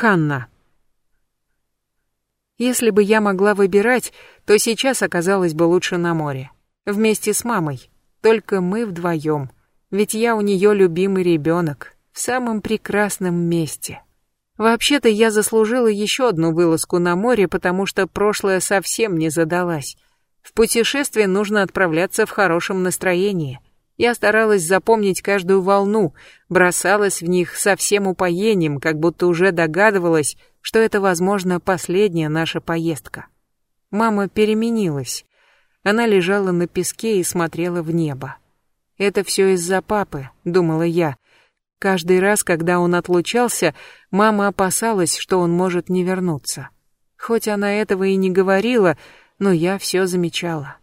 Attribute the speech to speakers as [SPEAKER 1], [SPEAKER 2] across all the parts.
[SPEAKER 1] Ханна. Если бы я могла выбирать, то сейчас оказалась бы лучше на море. Вместе с мамой. Только мы вдвоем. Ведь я у нее любимый ребенок. В самом прекрасном месте. Вообще-то я заслужила еще одну вылазку на море, потому что прошлое совсем не задалась. В путешествие нужно отправляться в хорошем настроении. Я старалась запомнить каждую волну, бросалась в них со всем упоением, как будто уже догадывалась, что это, возможно, последняя наша поездка. Мама переменилась. Она лежала на песке и смотрела в небо. Это все из-за папы, думала я, Каждый раз, когда он отлучался, мама опасалась, что он может не вернуться. Хоть она этого и не говорила, но я все замечала.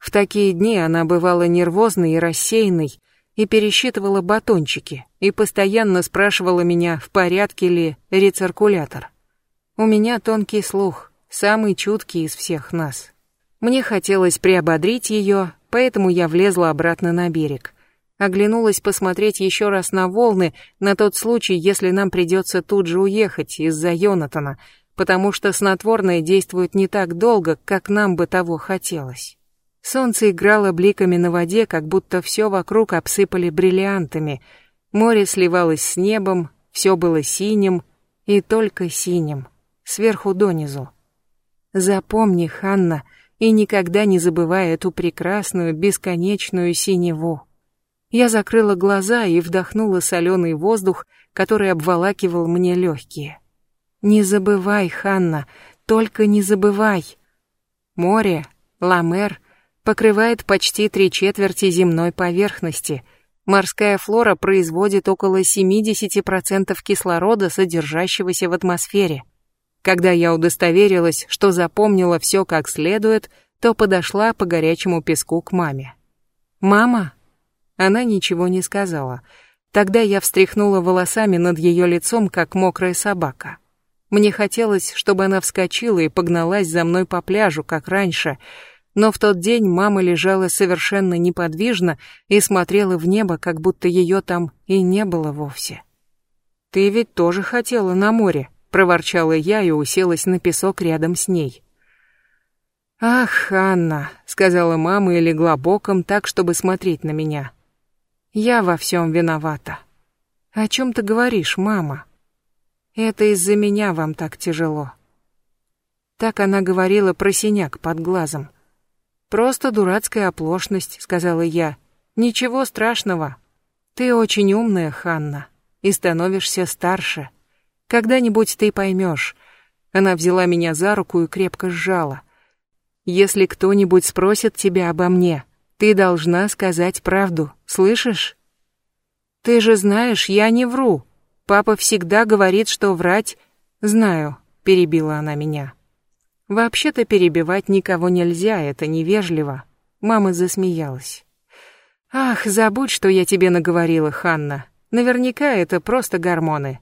[SPEAKER 1] В такие дни она бывала нервозной и рассеянной, и пересчитывала батончики, и постоянно спрашивала меня, в порядке ли рециркулятор. У меня тонкий слух, самый чуткий из всех нас. Мне хотелось приободрить ее, поэтому я влезла обратно на берег — Оглянулась посмотреть еще раз на волны, на тот случай, если нам придется тут же уехать из-за Йонатана, потому что снотворное действует не так долго, как нам бы того хотелось. Солнце играло бликами на воде, как будто все вокруг обсыпали бриллиантами. Море сливалось с небом, все было синим, и только синим, сверху донизу. Запомни, Ханна, и никогда не забывай эту прекрасную, бесконечную синеву. Я закрыла глаза и вдохнула соленый воздух, который обволакивал мне легкие. Не забывай, Ханна, только не забывай. Море, Ламер, покрывает почти три четверти земной поверхности. Морская флора производит около 70% кислорода, содержащегося в атмосфере. Когда я удостоверилась, что запомнила все как следует, то подошла по горячему песку к маме. «Мама», она ничего не сказала. Тогда я встряхнула волосами над ее лицом, как мокрая собака. Мне хотелось, чтобы она вскочила и погналась за мной по пляжу, как раньше, но в тот день мама лежала совершенно неподвижно и смотрела в небо, как будто ее там и не было вовсе. «Ты ведь тоже хотела на море», — проворчала я и уселась на песок рядом с ней. «Ах, Анна», — сказала мама и легла боком так, чтобы смотреть на меня. Я во всем виновата. О чем ты говоришь, мама? Это из-за меня вам так тяжело. Так она говорила про синяк под глазом. Просто дурацкая оплошность, сказала я. Ничего страшного. Ты очень умная, Ханна, и становишься старше. Когда-нибудь ты поймешь. Она взяла меня за руку и крепко сжала. Если кто-нибудь спросит тебя обо мне, ты должна сказать правду, слышишь? Ты же знаешь, я не вру. Папа всегда говорит, что врать... Знаю, перебила она меня. Вообще-то перебивать никого нельзя, это невежливо. Мама засмеялась. Ах, забудь, что я тебе наговорила, Ханна. Наверняка это просто гормоны.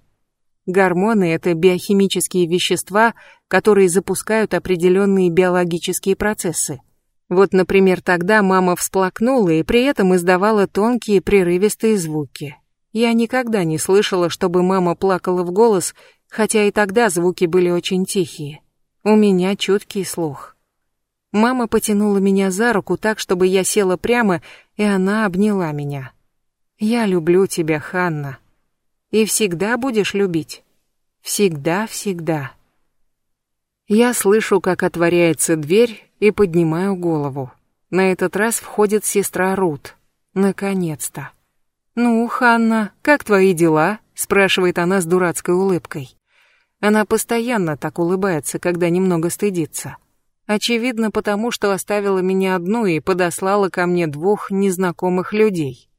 [SPEAKER 1] Гормоны — это биохимические вещества, которые запускают определенные биологические процессы. Вот, например, тогда мама всплакнула и при этом издавала тонкие прерывистые звуки. Я никогда не слышала, чтобы мама плакала в голос, хотя и тогда звуки были очень тихие. У меня чуткий слух. Мама потянула меня за руку так, чтобы я села прямо, и она обняла меня. «Я люблю тебя, Ханна. И всегда будешь любить. Всегда-всегда». Я слышу, как отворяется дверь, и поднимаю голову. На этот раз входит сестра Рут. Наконец-то. «Ну, Ханна, как твои дела?» — спрашивает она с дурацкой улыбкой. Она постоянно так улыбается, когда немного стыдится. Очевидно, потому что оставила меня одну и подослала ко мне двух незнакомых людей.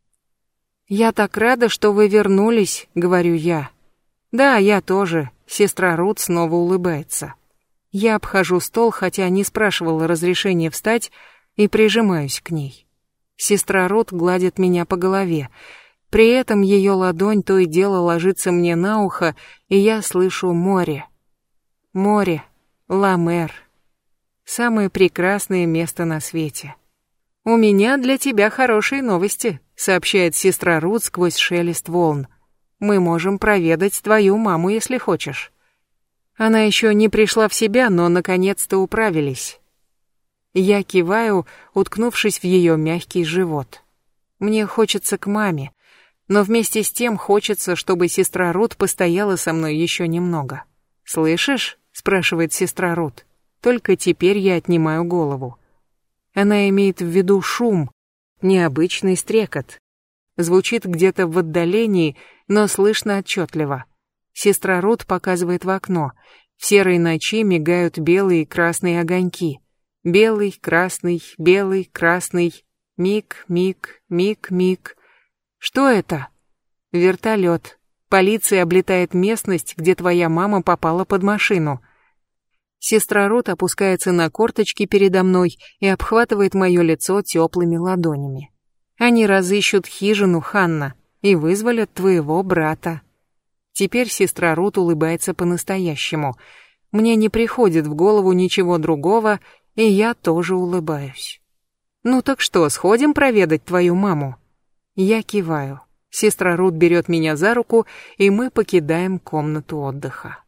[SPEAKER 1] «Я так рада, что вы вернулись», — говорю я. «Да, я тоже», — сестра Рут снова улыбается. Я обхожу стол, хотя не спрашивала разрешения встать, и прижимаюсь к ней. Сестра Рот гладит меня по голове. При этом ее ладонь то и дело ложится мне на ухо, и я слышу море. Море, Ламер. Самое прекрасное место на свете. «У меня для тебя хорошие новости», — сообщает сестра Рут сквозь шелест волн. «Мы можем проведать твою маму, если хочешь». Она еще не пришла в себя, но наконец-то управились. Я киваю, уткнувшись в ее мягкий живот. Мне хочется к маме, но вместе с тем хочется, чтобы сестра Рут постояла со мной еще немного. «Слышишь?» — спрашивает сестра Рут. Только теперь я отнимаю голову. Она имеет в виду шум, необычный стрекот. Звучит где-то в отдалении, но слышно отчетливо. Сестра Рут показывает в окно. В серой ночи мигают белые и красные огоньки. Белый, красный, белый, красный. Миг, миг, миг, миг. Что это? Вертолет. Полиция облетает местность, где твоя мама попала под машину. Сестра Рут опускается на корточки передо мной и обхватывает мое лицо теплыми ладонями. Они разыщут хижину Ханна и вызволят твоего брата. Теперь сестра Рут улыбается по-настоящему. Мне не приходит в голову ничего другого, и я тоже улыбаюсь. «Ну так что, сходим проведать твою маму?» Я киваю. Сестра Рут берет меня за руку, и мы покидаем комнату отдыха.